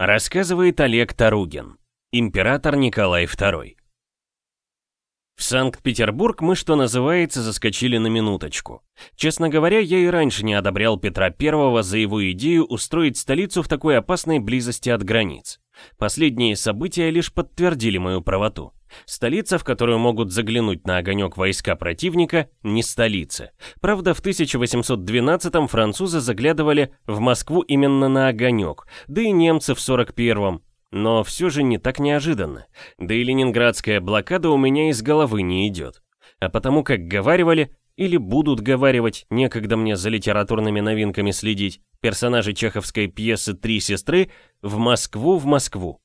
Рассказывает Олег Таругин, император Николай II. В Санкт-Петербург мы, что называется, заскочили на минуточку. Честно говоря, я и раньше не одобрял Петра I за его идею устроить столицу в такой опасной близости от границ. Последние события лишь подтвердили мою правоту. Столица, в которую могут заглянуть на огонек войска противника, не столица. Правда, в 1812-м французы заглядывали в Москву именно на огонек, да и немцы в 41-м. Но все же не так неожиданно. Да и ленинградская блокада у меня из головы не идет. А потому как говаривали, или будут говаривать, некогда мне за литературными новинками следить, персонажи чеховской пьесы «Три сестры» в Москву, в Москву.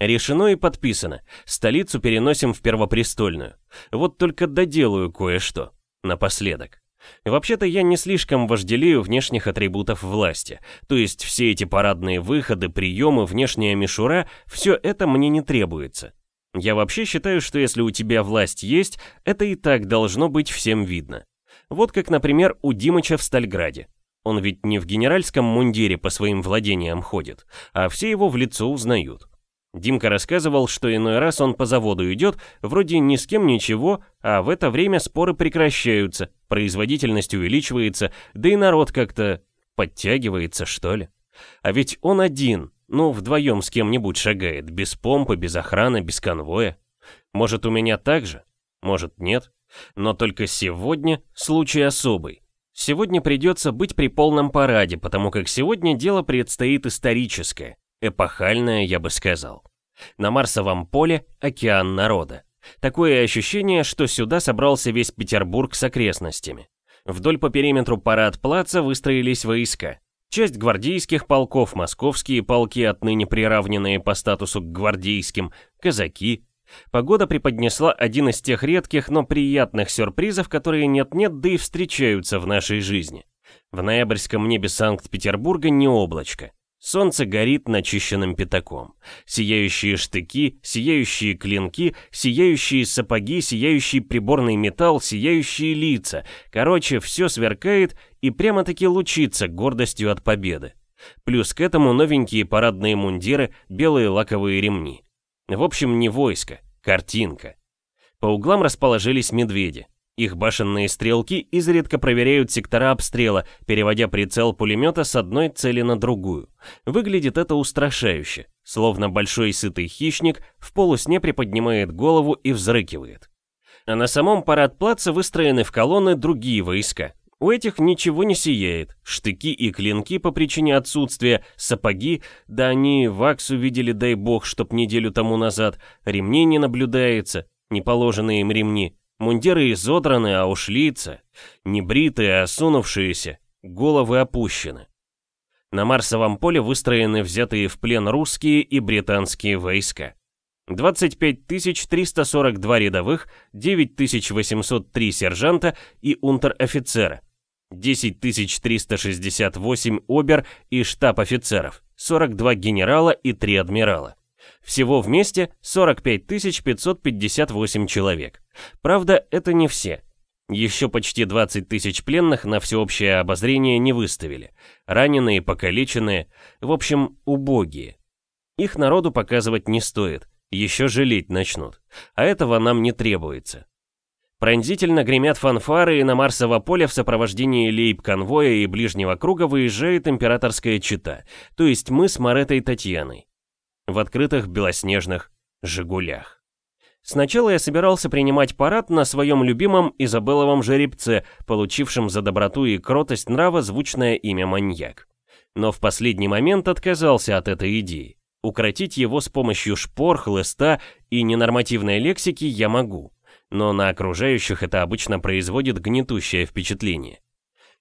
Решено и подписано. Столицу переносим в Первопрестольную. Вот только доделаю кое-что. Напоследок. Вообще-то я не слишком вожделею внешних атрибутов власти. То есть все эти парадные выходы, приемы, внешняя мишура, все это мне не требуется. Я вообще считаю, что если у тебя власть есть, это и так должно быть всем видно. Вот как, например, у Димыча в Стальграде. Он ведь не в генеральском мундире по своим владениям ходит, а все его в лицо узнают. Димка рассказывал, что иной раз он по заводу идет, вроде ни с кем ничего, а в это время споры прекращаются, производительность увеличивается, да и народ как-то подтягивается, что ли. А ведь он один, ну, вдвоем с кем-нибудь шагает, без помпы, без охраны, без конвоя. Может, у меня так же? Может, нет? Но только сегодня случай особый. Сегодня придется быть при полном параде, потому как сегодня дело предстоит историческое. Эпохальное, я бы сказал. На Марсовом поле океан народа. Такое ощущение, что сюда собрался весь Петербург с окрестностями. Вдоль по периметру парад-плаца выстроились войска. Часть гвардейских полков, московские полки, отныне приравненные по статусу к гвардейским, казаки. Погода преподнесла один из тех редких, но приятных сюрпризов, которые нет-нет, да и встречаются в нашей жизни. В ноябрьском небе Санкт-Петербурга не облачко. Солнце горит начищенным пятаком. Сияющие штыки, сияющие клинки, сияющие сапоги, сияющий приборный металл, сияющие лица. Короче, все сверкает и прямо-таки лучится гордостью от победы. Плюс к этому новенькие парадные мундиры, белые лаковые ремни. В общем, не войско, картинка. По углам расположились медведи. Их башенные стрелки изредка проверяют сектора обстрела, переводя прицел пулемета с одной цели на другую. Выглядит это устрашающе, словно большой сытый хищник в полусне приподнимает голову и взрыкивает. А на самом парад-плаце выстроены в колонны другие войска. У этих ничего не сияет, штыки и клинки по причине отсутствия, сапоги, да они вакс увидели, дай бог, чтоб неделю тому назад, ремней не наблюдается, неположенные им ремни, Мундиры изодраны, а уж лица, небритые, осунувшиеся, головы опущены. На Марсовом поле выстроены взятые в плен русские и британские войска. 25 342 рядовых, 9803 сержанта и унтер-офицера, 10 368 обер и штаб-офицеров, 42 генерала и 3 адмирала. Всего вместе 45 558 человек. Правда, это не все. Еще почти 20 тысяч пленных на всеобщее обозрение не выставили. Раненые, покалеченные, в общем, убогие. Их народу показывать не стоит, еще жалеть начнут. А этого нам не требуется. Пронзительно гремят фанфары, и на Марсово поле в сопровождении лейб-конвоя и ближнего круга выезжает императорская чита, то есть мы с Маретой Татьяной в открытых белоснежных «Жигулях». Сначала я собирался принимать парад на своем любимом Изабелловом жеребце, получившем за доброту и кротость нрава звучное имя маньяк. Но в последний момент отказался от этой идеи. Укротить его с помощью шпор, хлыста и ненормативной лексики я могу, но на окружающих это обычно производит гнетущее впечатление.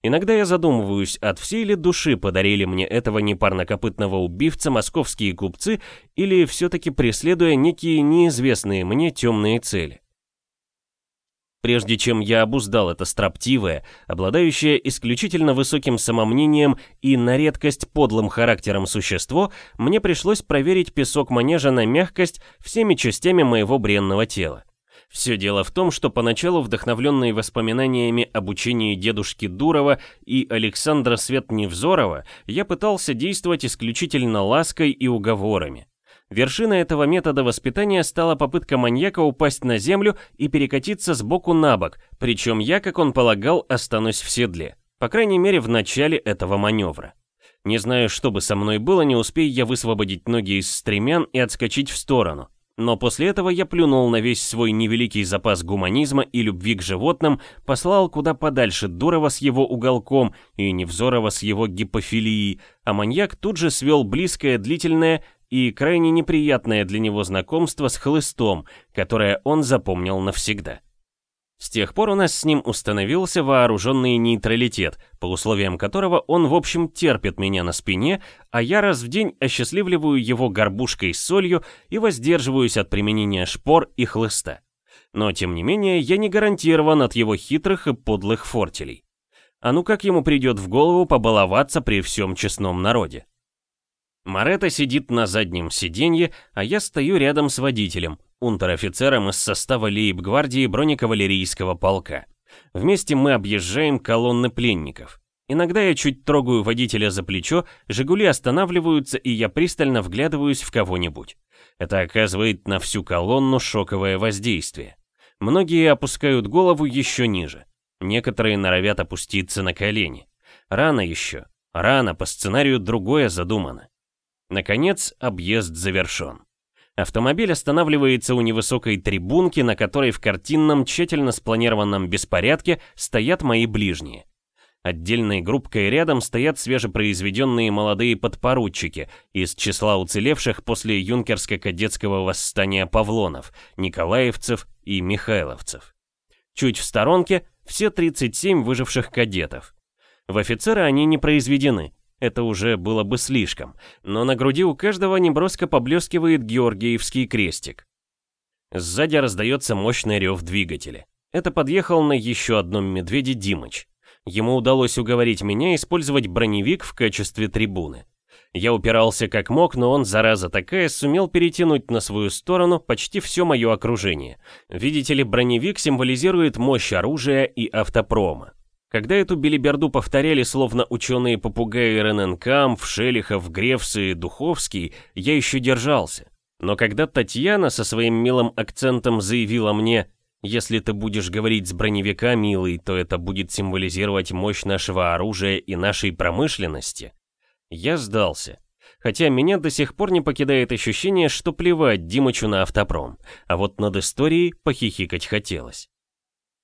Иногда я задумываюсь, от всей ли души подарили мне этого непарнокопытного убивца московские купцы или все-таки преследуя некие неизвестные мне темные цели. Прежде чем я обуздал это строптивое, обладающее исключительно высоким самомнением и на редкость подлым характером существо, мне пришлось проверить песок манежа на мягкость всеми частями моего бренного тела. Все дело в том, что поначалу вдохновленные воспоминаниями об учении дедушки Дурова и Александра Светневзорова, я пытался действовать исключительно лаской и уговорами. Вершиной этого метода воспитания стала попытка маньяка упасть на землю и перекатиться с боку на бок, причем я, как он полагал, останусь в седле. По крайней мере, в начале этого маневра. Не знаю, что бы со мной было, не успей я высвободить ноги из стремян и отскочить в сторону. Но после этого я плюнул на весь свой невеликий запас гуманизма и любви к животным, послал куда подальше Дурова с его уголком и Невзорова с его гипофилией, а маньяк тут же свел близкое, длительное и крайне неприятное для него знакомство с хлыстом, которое он запомнил навсегда. С тех пор у нас с ним установился вооруженный нейтралитет, по условиям которого он в общем терпит меня на спине, а я раз в день осчастливливаю его горбушкой с солью и воздерживаюсь от применения шпор и хлыста. Но тем не менее я не гарантирован от его хитрых и подлых фортелей. А ну как ему придет в голову побаловаться при всем честном народе? Марета сидит на заднем сиденье, а я стою рядом с водителем, унтер-офицером из состава лейб-гвардии бронекавалерийского полка. Вместе мы объезжаем колонны пленников. Иногда я чуть трогаю водителя за плечо, «Жигули» останавливаются, и я пристально вглядываюсь в кого-нибудь. Это оказывает на всю колонну шоковое воздействие. Многие опускают голову еще ниже. Некоторые норовят опуститься на колени. Рано еще. Рано, по сценарию другое задумано. Наконец, объезд завершен. Автомобиль останавливается у невысокой трибунки, на которой в картинном, тщательно спланированном беспорядке стоят мои ближние. Отдельной группкой рядом стоят свежепроизведенные молодые подпоручики из числа уцелевших после юнкерско-кадетского восстания павлонов, николаевцев и михайловцев. Чуть в сторонке все 37 выживших кадетов. В офицеры они не произведены, это уже было бы слишком, но на груди у каждого неброско поблескивает георгиевский крестик. Сзади раздается мощный рев двигателя. Это подъехал на еще одном медведе Димыч. Ему удалось уговорить меня использовать броневик в качестве трибуны. Я упирался как мог, но он, зараза такая, сумел перетянуть на свою сторону почти все мое окружение. Видите ли, броневик символизирует мощь оружия и автопрома. Когда эту билиберду повторяли словно ученые-попугаи Рененкамп, Шелихов, Гревс и Духовский, я еще держался. Но когда Татьяна со своим милым акцентом заявила мне «Если ты будешь говорить с броневика, милый, то это будет символизировать мощь нашего оружия и нашей промышленности», я сдался. Хотя меня до сих пор не покидает ощущение, что плевать Димычу на автопром, а вот над историей похихикать хотелось.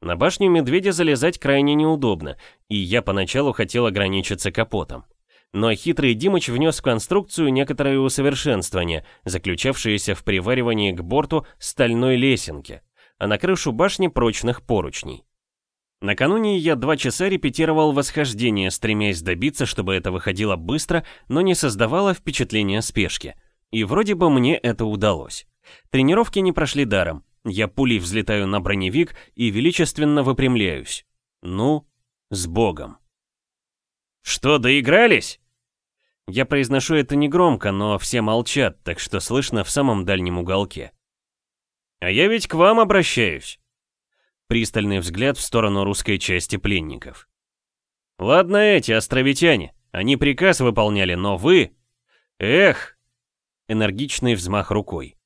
На башню медведя залезать крайне неудобно, и я поначалу хотел ограничиться капотом. Но хитрый Димыч внес в конструкцию некоторое усовершенствование, заключавшееся в приваривании к борту стальной лесенки, а на крышу башни прочных поручней. Накануне я два часа репетировал восхождение, стремясь добиться, чтобы это выходило быстро, но не создавало впечатления спешки. И вроде бы мне это удалось. Тренировки не прошли даром, я пулей взлетаю на броневик и величественно выпрямляюсь. Ну, с Богом. «Что, доигрались?» Я произношу это негромко, но все молчат, так что слышно в самом дальнем уголке. «А я ведь к вам обращаюсь!» Пристальный взгляд в сторону русской части пленников. «Ладно эти, островитяне, они приказ выполняли, но вы...» «Эх!» Энергичный взмах рукой.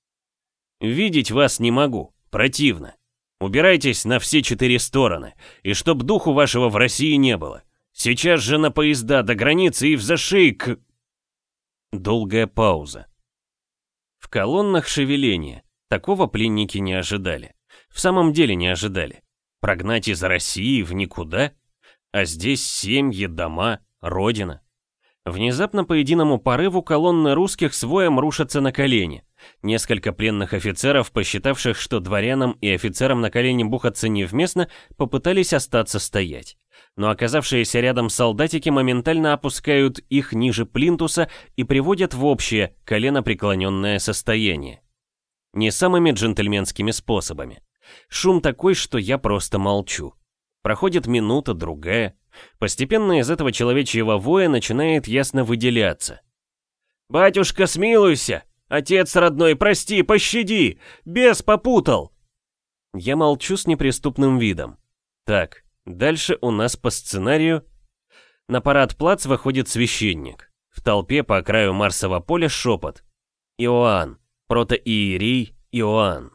Видеть вас не могу, противно. Убирайтесь на все четыре стороны, и чтоб духу вашего в России не было. Сейчас же на поезда до границы и в зашей к... Долгая пауза. В колоннах шевеление. Такого пленники не ожидали. В самом деле не ожидали. Прогнать из России в никуда? А здесь семьи, дома, родина. Внезапно по единому порыву колонны русских с воем рушатся на колени. Несколько пленных офицеров, посчитавших, что дворянам и офицерам на колени бухаться невместно, попытались остаться стоять. Но оказавшиеся рядом солдатики моментально опускают их ниже плинтуса и приводят в общее, коленопреклоненное состояние. Не самыми джентльменскими способами. Шум такой, что я просто молчу. Проходит минута, другая. Постепенно из этого человечьего воя начинает ясно выделяться. «Батюшка, смилуйся! Отец родной, прости, пощади! Бес попутал!» Я молчу с неприступным видом. Так, дальше у нас по сценарию... На парад плац выходит священник. В толпе по краю Марсового поля шепот. Иоанн, протоиерей Иоанн.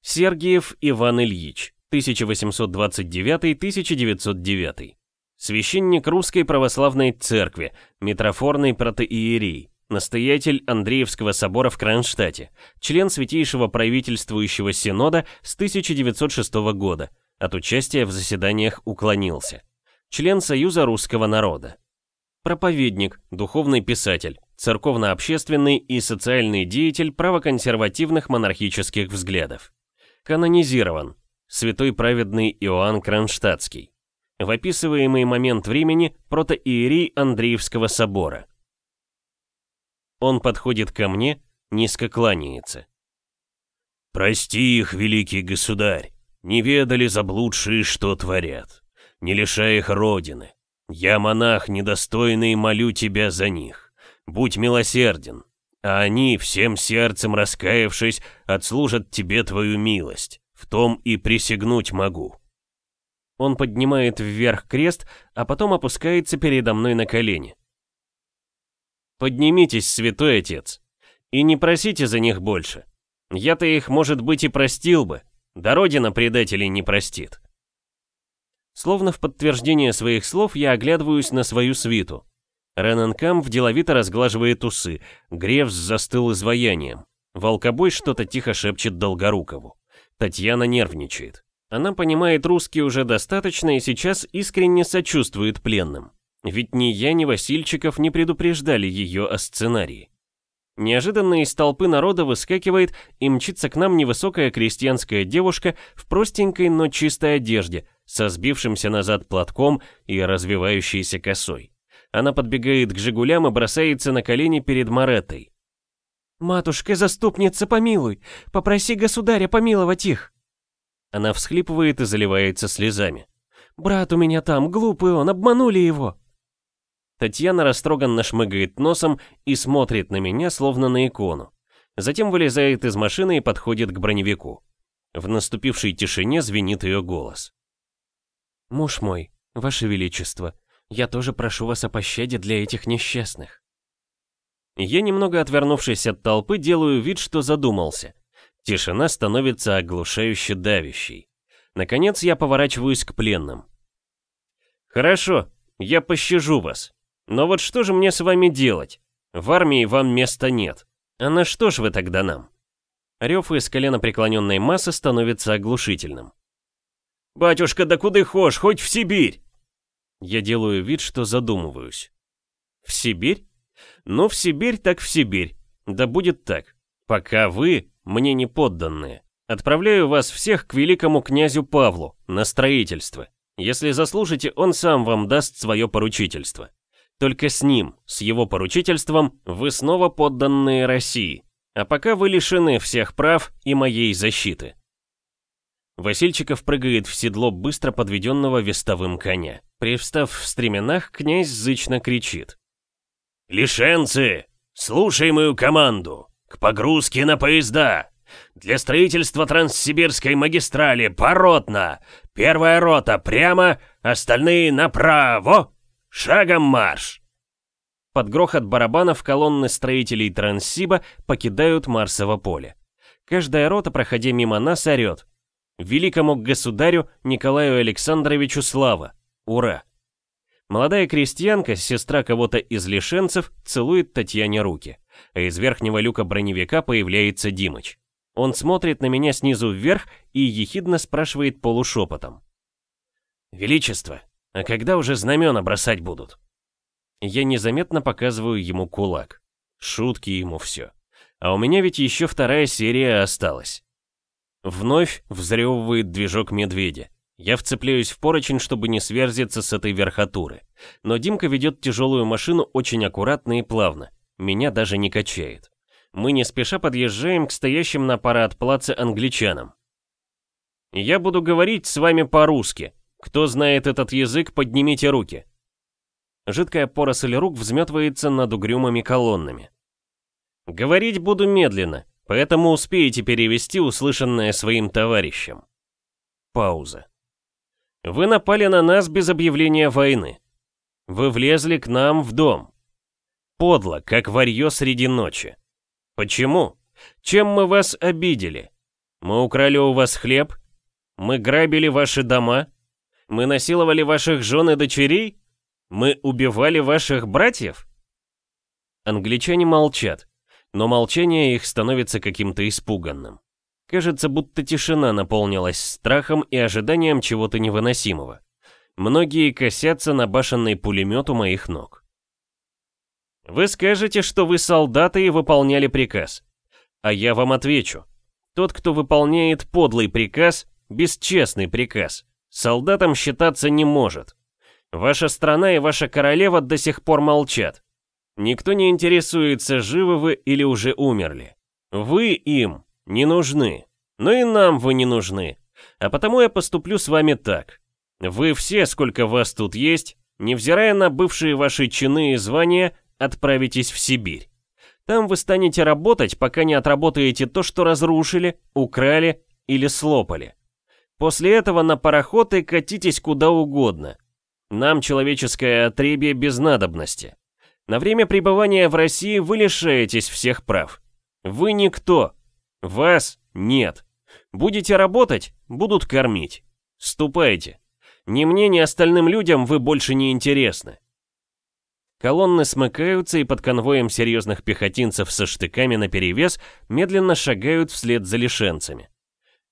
Сергиев Иван Ильич, 1829-1909. Священник Русской Православной Церкви, митрофорный протоиерей, настоятель Андреевского собора в Кронштадте, член Святейшего правительствующего синода с 1906 года, от участия в заседаниях уклонился. Член Союза русского народа. Проповедник, духовный писатель, церковно-общественный и социальный деятель правоконсервативных монархических взглядов. Канонизирован. Святой праведный Иоанн Кронштадтский в описываемый момент времени протоиерей Андреевского собора. Он подходит ко мне, низко кланяется. «Прости их, великий государь, не ведали заблудшие, что творят, не лишай их родины. Я монах недостойный, молю тебя за них. Будь милосерден, а они, всем сердцем раскаявшись, отслужат тебе твою милость. В том и присягнуть могу». Он поднимает вверх крест, а потом опускается передо мной на колени. «Поднимитесь, святой отец, и не просите за них больше. Я-то их, может быть, и простил бы, да родина предателей не простит». Словно в подтверждение своих слов я оглядываюсь на свою свиту. Рененкам деловито разглаживает усы, Гревс застыл изваянием. Волкобой что-то тихо шепчет Долгорукову. Татьяна нервничает. Она понимает русский уже достаточно и сейчас искренне сочувствует пленным. Ведь ни я, ни Васильчиков не предупреждали ее о сценарии. Неожиданно из толпы народа выскакивает и мчится к нам невысокая крестьянская девушка в простенькой, но чистой одежде, со сбившимся назад платком и развивающейся косой. Она подбегает к «Жигулям» и бросается на колени перед Маретой. «Матушка, заступница, помилуй! Попроси государя помиловать их!» Она всхлипывает и заливается слезами. «Брат у меня там, глупый он, обманули его!» Татьяна растроганно шмыгает носом и смотрит на меня, словно на икону. Затем вылезает из машины и подходит к броневику. В наступившей тишине звенит ее голос. «Муж мой, ваше величество, я тоже прошу вас о пощаде для этих несчастных». Я, немного отвернувшись от толпы, делаю вид, что задумался. Тишина становится оглушающе давящей. Наконец я поворачиваюсь к пленным. «Хорошо, я пощажу вас. Но вот что же мне с вами делать? В армии вам места нет. А на что ж вы тогда нам?» Рев из колена преклоненной массы становится оглушительным. «Батюшка, да куда хошь, хоть в Сибирь!» Я делаю вид, что задумываюсь. «В Сибирь? Ну, в Сибирь так в Сибирь. Да будет так. Пока вы, мне не подданные. Отправляю вас всех к великому князю Павлу на строительство. Если заслужите, он сам вам даст свое поручительство. Только с ним, с его поручительством, вы снова подданные России. А пока вы лишены всех прав и моей защиты. Васильчиков прыгает в седло быстро подведенного вестовым коня. Привстав в стременах, князь зычно кричит. «Лишенцы, слушай мою команду! К погрузке на поезда! Для строительства Транссибирской магистрали поротно! Первая рота прямо, остальные направо! Шагом марш!» Под грохот барабанов колонны строителей Транссиба покидают Марсово поле. Каждая рота, проходя мимо нас, орет. «Великому государю Николаю Александровичу слава! Ура!» Молодая крестьянка, сестра кого-то из лишенцев, целует Татьяне руки а из верхнего люка броневика появляется Димыч. Он смотрит на меня снизу вверх и ехидно спрашивает полушепотом. «Величество, а когда уже знамена бросать будут?» Я незаметно показываю ему кулак. Шутки ему все. А у меня ведь еще вторая серия осталась. Вновь взрёвывает движок медведя. Я вцепляюсь в поручень, чтобы не сверзиться с этой верхотуры. Но Димка ведет тяжелую машину очень аккуратно и плавно. Меня даже не качает. Мы не спеша подъезжаем к стоящим на парад плаце англичанам. Я буду говорить с вами по-русски. Кто знает этот язык, поднимите руки. Жидкая поросль рук взметывается над угрюмыми колоннами. Говорить буду медленно, Поэтому успеете перевести услышанное своим товарищам. Пауза. Вы напали на нас без объявления войны. Вы влезли к нам в дом. Подло, как варьё среди ночи. Почему? Чем мы вас обидели? Мы украли у вас хлеб? Мы грабили ваши дома? Мы насиловали ваших жен и дочерей? Мы убивали ваших братьев? Англичане молчат, но молчание их становится каким-то испуганным. Кажется, будто тишина наполнилась страхом и ожиданием чего-то невыносимого. Многие косятся на башенный пулемет у моих ног. Вы скажете, что вы солдаты и выполняли приказ. А я вам отвечу. Тот, кто выполняет подлый приказ, бесчестный приказ, солдатом считаться не может. Ваша страна и ваша королева до сих пор молчат. Никто не интересуется, живы вы или уже умерли. Вы им не нужны, но и нам вы не нужны. А потому я поступлю с вами так. Вы все, сколько вас тут есть, невзирая на бывшие ваши чины и звания, отправитесь в Сибирь. Там вы станете работать, пока не отработаете то, что разрушили, украли или слопали. После этого на пароход и катитесь куда угодно. Нам человеческое отребье без надобности. На время пребывания в России вы лишаетесь всех прав. Вы никто. Вас нет. Будете работать, будут кормить. Ступайте. Ни мне, ни остальным людям вы больше не интересны. Колонны смыкаются и под конвоем серьезных пехотинцев со штыками наперевес медленно шагают вслед за лишенцами.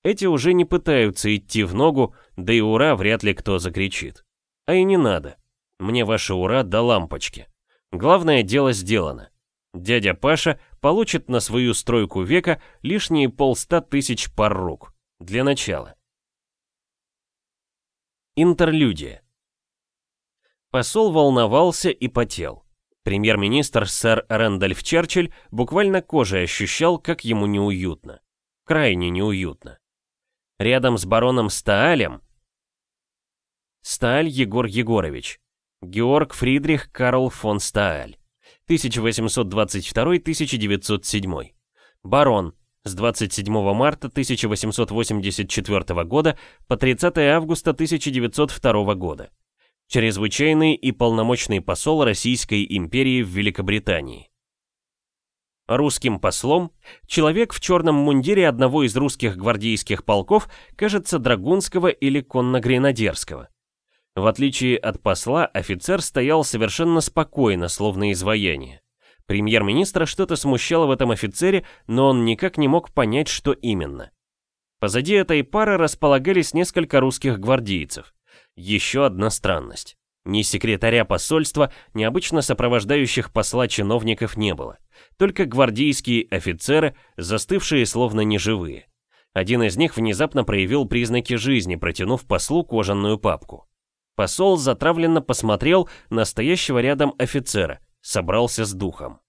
Эти уже не пытаются идти в ногу, да и ура вряд ли кто закричит. А и не надо. Мне ваше ура до лампочки. Главное дело сделано. Дядя Паша получит на свою стройку века лишние полста тысяч пар рук. Для начала. Интерлюдия. Посол волновался и потел. Премьер-министр сэр Рэндольф Черчилль буквально кожей ощущал, как ему неуютно. Крайне неуютно. Рядом с бароном Стаалем Стааль Егор Егорович, Георг Фридрих Карл фон Стааль. 1822-1907. Барон. С 27 марта 1884 года по 30 августа 1902 года. Чрезвычайный и полномочный посол Российской империи в Великобритании. Русским послом человек в черном мундире одного из русских гвардейских полков, кажется, Драгунского или Конно-Гренадерского. В отличие от посла, офицер стоял совершенно спокойно, словно изваяние. Премьер-министра что-то смущало в этом офицере, но он никак не мог понять, что именно. Позади этой пары располагались несколько русских гвардейцев. Еще одна странность. Ни секретаря посольства, ни обычно сопровождающих посла чиновников не было. Только гвардейские офицеры, застывшие словно неживые. Один из них внезапно проявил признаки жизни, протянув послу кожаную папку. Посол затравленно посмотрел на стоящего рядом офицера, собрался с духом.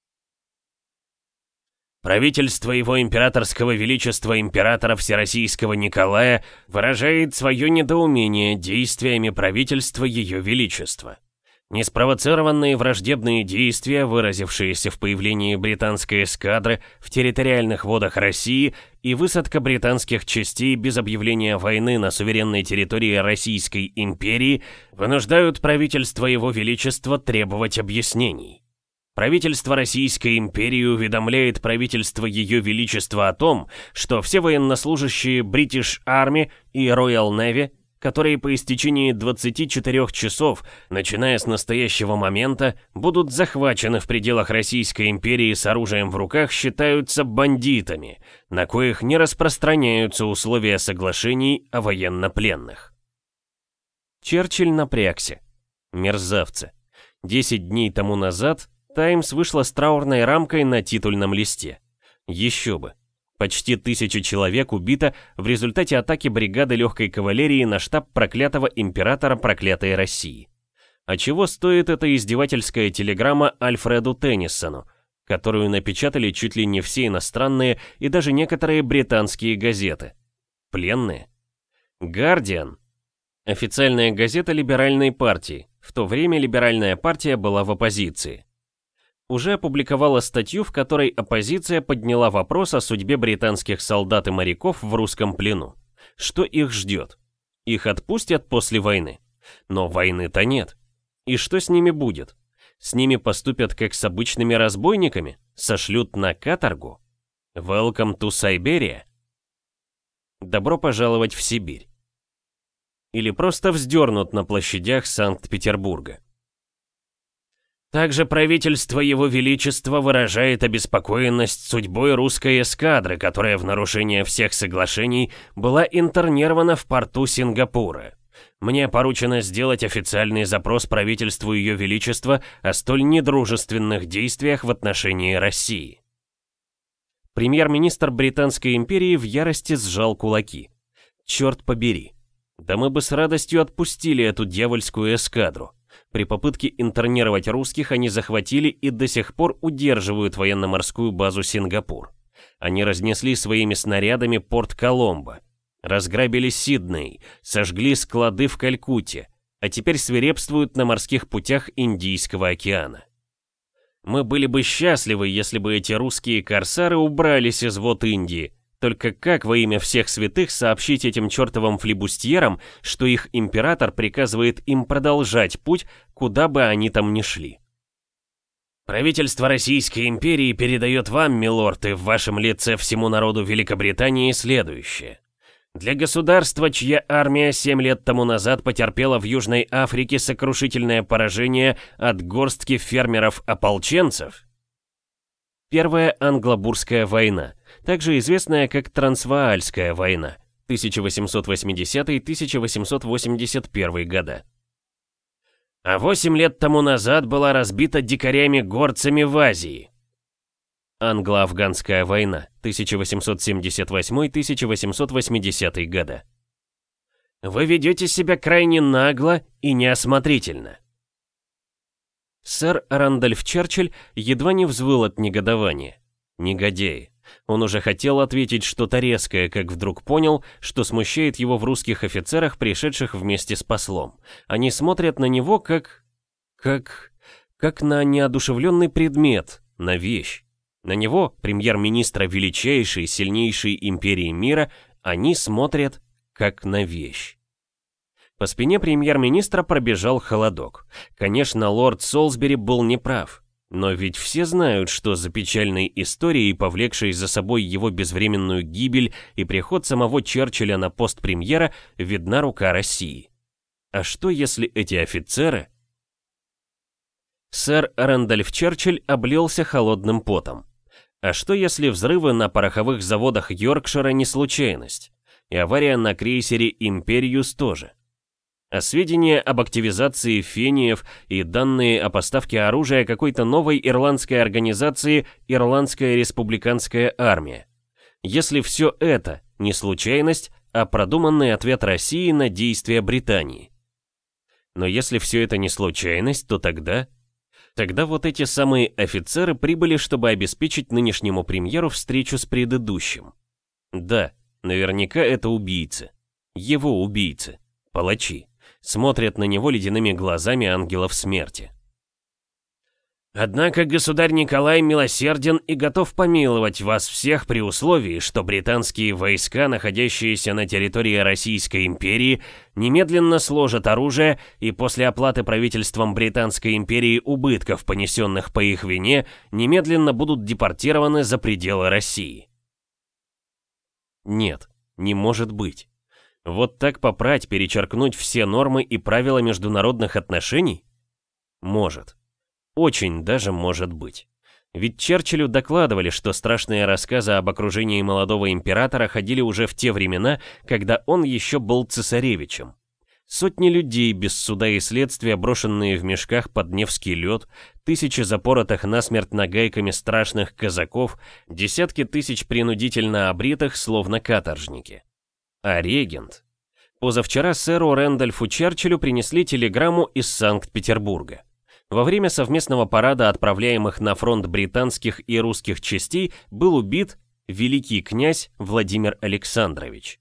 Правительство его императорского величества императора Всероссийского Николая выражает свое недоумение действиями правительства ее величества. Неспровоцированные враждебные действия, выразившиеся в появлении британской эскадры в территориальных водах России и высадка британских частей без объявления войны на суверенной территории Российской империи, вынуждают правительство Его Величества требовать объяснений. Правительство Российской империи уведомляет правительство Ее Величества о том, что все военнослужащие British Army и Royal Navy которые по истечении 24 часов, начиная с настоящего момента, будут захвачены в пределах Российской империи с оружием в руках, считаются бандитами, на коих не распространяются условия соглашений о военнопленных. Черчилль напрягся. Мерзавцы. Десять дней тому назад «Таймс» вышла с траурной рамкой на титульном листе. Еще бы. Почти тысяча человек убито в результате атаки бригады легкой кавалерии на штаб проклятого императора проклятой России. А чего стоит эта издевательская телеграмма Альфреду Теннисону, которую напечатали чуть ли не все иностранные и даже некоторые британские газеты? Пленные? «Гардиан» — официальная газета либеральной партии, в то время либеральная партия была в оппозиции. Уже опубликовала статью, в которой оппозиция подняла вопрос о судьбе британских солдат и моряков в русском плену. Что их ждет? Их отпустят после войны? Но войны-то нет. И что с ними будет? С ними поступят как с обычными разбойниками? Сошлют на каторгу? Welcome to Siberia? Добро пожаловать в Сибирь. Или просто вздернут на площадях Санкт-Петербурга. Также правительство Его Величества выражает обеспокоенность судьбой русской эскадры, которая в нарушение всех соглашений была интернирована в порту Сингапура. Мне поручено сделать официальный запрос правительству Ее Величества о столь недружественных действиях в отношении России. Премьер-министр Британской империи в ярости сжал кулаки. Черт побери. Да мы бы с радостью отпустили эту дьявольскую эскадру. При попытке интернировать русских они захватили и до сих пор удерживают военно-морскую базу Сингапур. Они разнесли своими снарядами порт Коломбо, разграбили Сидней, сожгли склады в Калькутте, а теперь свирепствуют на морских путях Индийского океана. Мы были бы счастливы, если бы эти русские корсары убрались из вод Индии, только как во имя всех святых сообщить этим чертовым флибустьерам, что их император приказывает им продолжать путь, куда бы они там ни шли? Правительство Российской империи передает вам, милорды, в вашем лице всему народу Великобритании следующее. Для государства, чья армия 7 лет тому назад потерпела в Южной Африке сокрушительное поражение от горстки фермеров-ополченцев, Первая англобурская война, также известная как Трансваальская война, 1880-1881 года. А 8 лет тому назад была разбита дикарями-горцами в Азии. Англо-афганская война, 1878-1880 года. Вы ведете себя крайне нагло и неосмотрительно. Сэр Рандольф Черчилль едва не взвыл от негодования. Негодяй. Он уже хотел ответить что-то резкое, как вдруг понял, что смущает его в русских офицерах, пришедших вместе с послом. Они смотрят на него как... как... как на неодушевленный предмет, на вещь. На него, премьер-министра величайшей, сильнейшей империи мира, они смотрят как на вещь. По спине премьер-министра пробежал холодок. Конечно, лорд Солсбери был неправ. Но ведь все знают, что за печальной историей, повлекшей за собой его безвременную гибель и приход самого Черчилля на пост премьера, видна рука России. А что если эти офицеры... Сэр Рэндольф Черчилль облился холодным потом. А что если взрывы на пороховых заводах Йоркшира не случайность? И авария на крейсере «Империус» тоже? А сведения об активизации фениев и данные о поставке оружия какой-то новой ирландской организации «Ирландская республиканская армия». Если все это не случайность, а продуманный ответ России на действия Британии. Но если все это не случайность, то тогда... Тогда вот эти самые офицеры прибыли, чтобы обеспечить нынешнему премьеру встречу с предыдущим. Да, наверняка это убийцы. Его убийцы. Палачи смотрят на него ледяными глазами ангелов смерти. Однако государь Николай милосерден и готов помиловать вас всех при условии, что британские войска, находящиеся на территории Российской империи, немедленно сложат оружие и после оплаты правительством Британской империи убытков, понесенных по их вине, немедленно будут депортированы за пределы России. Нет, не может быть. Вот так попрать, перечеркнуть все нормы и правила международных отношений? Может. Очень даже может быть. Ведь Черчиллю докладывали, что страшные рассказы об окружении молодого императора ходили уже в те времена, когда он еще был цесаревичем. Сотни людей без суда и следствия, брошенные в мешках под Невский лед, тысячи запоротых насмерть нагайками страшных казаков, десятки тысяч принудительно обритых, словно каторжники. А регент? Позавчера сэру Рэндольфу Черчиллю принесли телеграмму из Санкт-Петербурга. Во время совместного парада отправляемых на фронт британских и русских частей был убит великий князь Владимир Александрович.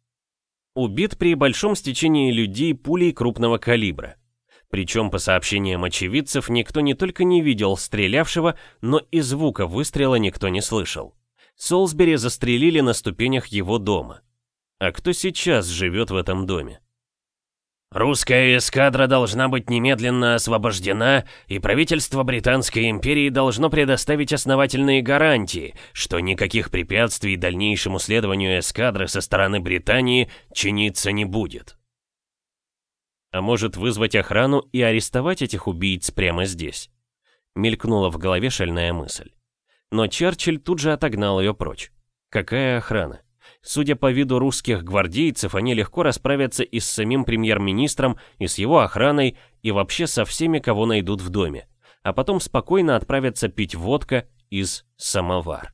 Убит при большом стечении людей пулей крупного калибра. Причем, по сообщениям очевидцев, никто не только не видел стрелявшего, но и звука выстрела никто не слышал. Солсбери застрелили на ступенях его дома. А кто сейчас живет в этом доме? Русская эскадра должна быть немедленно освобождена, и правительство Британской империи должно предоставить основательные гарантии, что никаких препятствий дальнейшему следованию эскадры со стороны Британии чиниться не будет. А может вызвать охрану и арестовать этих убийц прямо здесь? Мелькнула в голове шальная мысль. Но Черчилль тут же отогнал ее прочь. Какая охрана? Судя по виду русских гвардейцев, они легко расправятся и с самим премьер-министром, и с его охраной, и вообще со всеми, кого найдут в доме. А потом спокойно отправятся пить водка из самовар.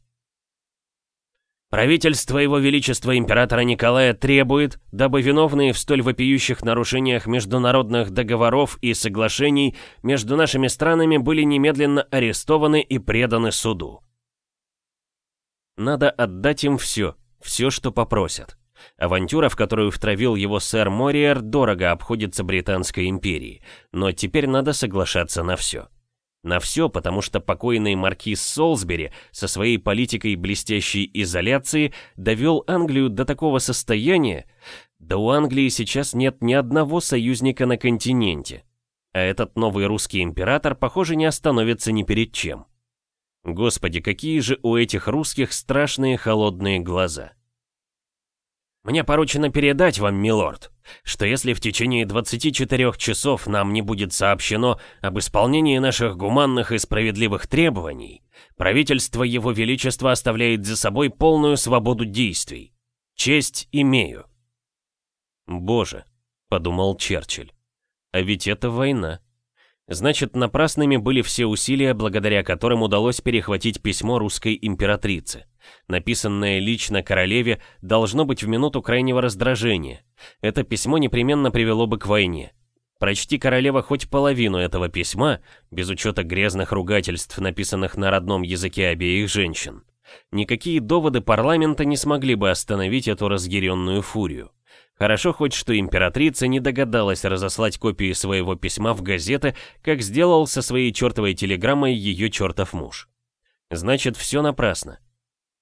Правительство Его Величества Императора Николая требует, дабы виновные в столь вопиющих нарушениях международных договоров и соглашений между нашими странами были немедленно арестованы и преданы суду. Надо отдать им все, все, что попросят. Авантюра, в которую втравил его сэр Мориер, дорого обходится Британской империи, но теперь надо соглашаться на все. На все, потому что покойный маркиз Солсбери со своей политикой блестящей изоляции довел Англию до такого состояния, да у Англии сейчас нет ни одного союзника на континенте. А этот новый русский император, похоже, не остановится ни перед чем. Господи, какие же у этих русских страшные холодные глаза. Мне поручено передать вам, милорд, что если в течение 24 часов нам не будет сообщено об исполнении наших гуманных и справедливых требований, правительство Его Величества оставляет за собой полную свободу действий. Честь имею. Боже, подумал Черчилль, а ведь это война. Значит, напрасными были все усилия, благодаря которым удалось перехватить письмо русской императрицы. Написанное лично королеве должно быть в минуту крайнего раздражения. Это письмо непременно привело бы к войне. Прочти королева хоть половину этого письма, без учета грязных ругательств, написанных на родном языке обеих женщин. Никакие доводы парламента не смогли бы остановить эту разъяренную фурию. Хорошо хоть, что императрица не догадалась разослать копии своего письма в газеты, как сделал со своей чертовой телеграммой ее чертов муж. Значит, все напрасно.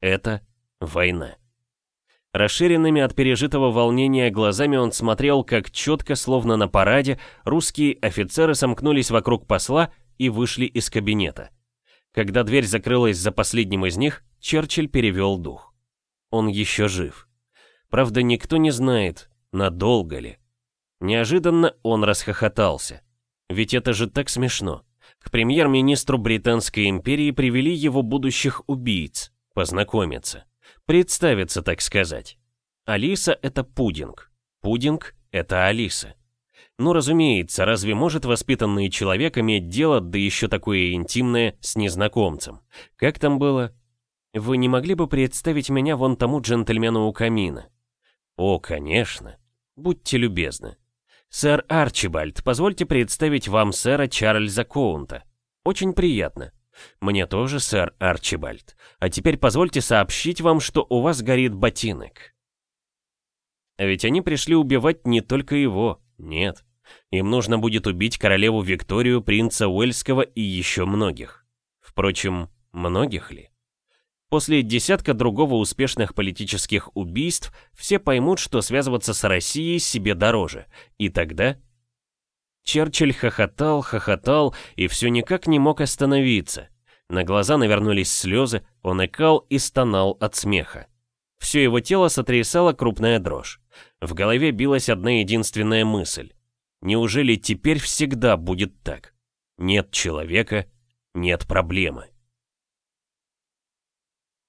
Это война. Расширенными от пережитого волнения глазами он смотрел, как четко, словно на параде, русские офицеры сомкнулись вокруг посла и вышли из кабинета. Когда дверь закрылась за последним из них, Черчилль перевел дух. Он еще жив. Правда, никто не знает, надолго ли. Неожиданно он расхохотался. Ведь это же так смешно. К премьер-министру Британской империи привели его будущих убийц, познакомиться, представиться, так сказать. Алиса — это пудинг, пудинг — это Алиса. Ну, разумеется, разве может воспитанный человек иметь дело, да еще такое интимное, с незнакомцем? Как там было? Вы не могли бы представить меня вон тому джентльмену у камина? «О, конечно. Будьте любезны. Сэр Арчибальд, позвольте представить вам сэра Чарльза Коунта. Очень приятно. Мне тоже, сэр Арчибальд. А теперь позвольте сообщить вам, что у вас горит ботинок». А ведь они пришли убивать не только его, нет. Им нужно будет убить королеву Викторию, принца Уэльского и еще многих. Впрочем, многих ли? После десятка другого успешных политических убийств все поймут, что связываться с Россией себе дороже. И тогда... Черчилль хохотал, хохотал и все никак не мог остановиться. На глаза навернулись слезы, он икал и стонал от смеха. Все его тело сотрясала крупная дрожь. В голове билась одна единственная мысль. Неужели теперь всегда будет так? Нет человека, нет проблемы.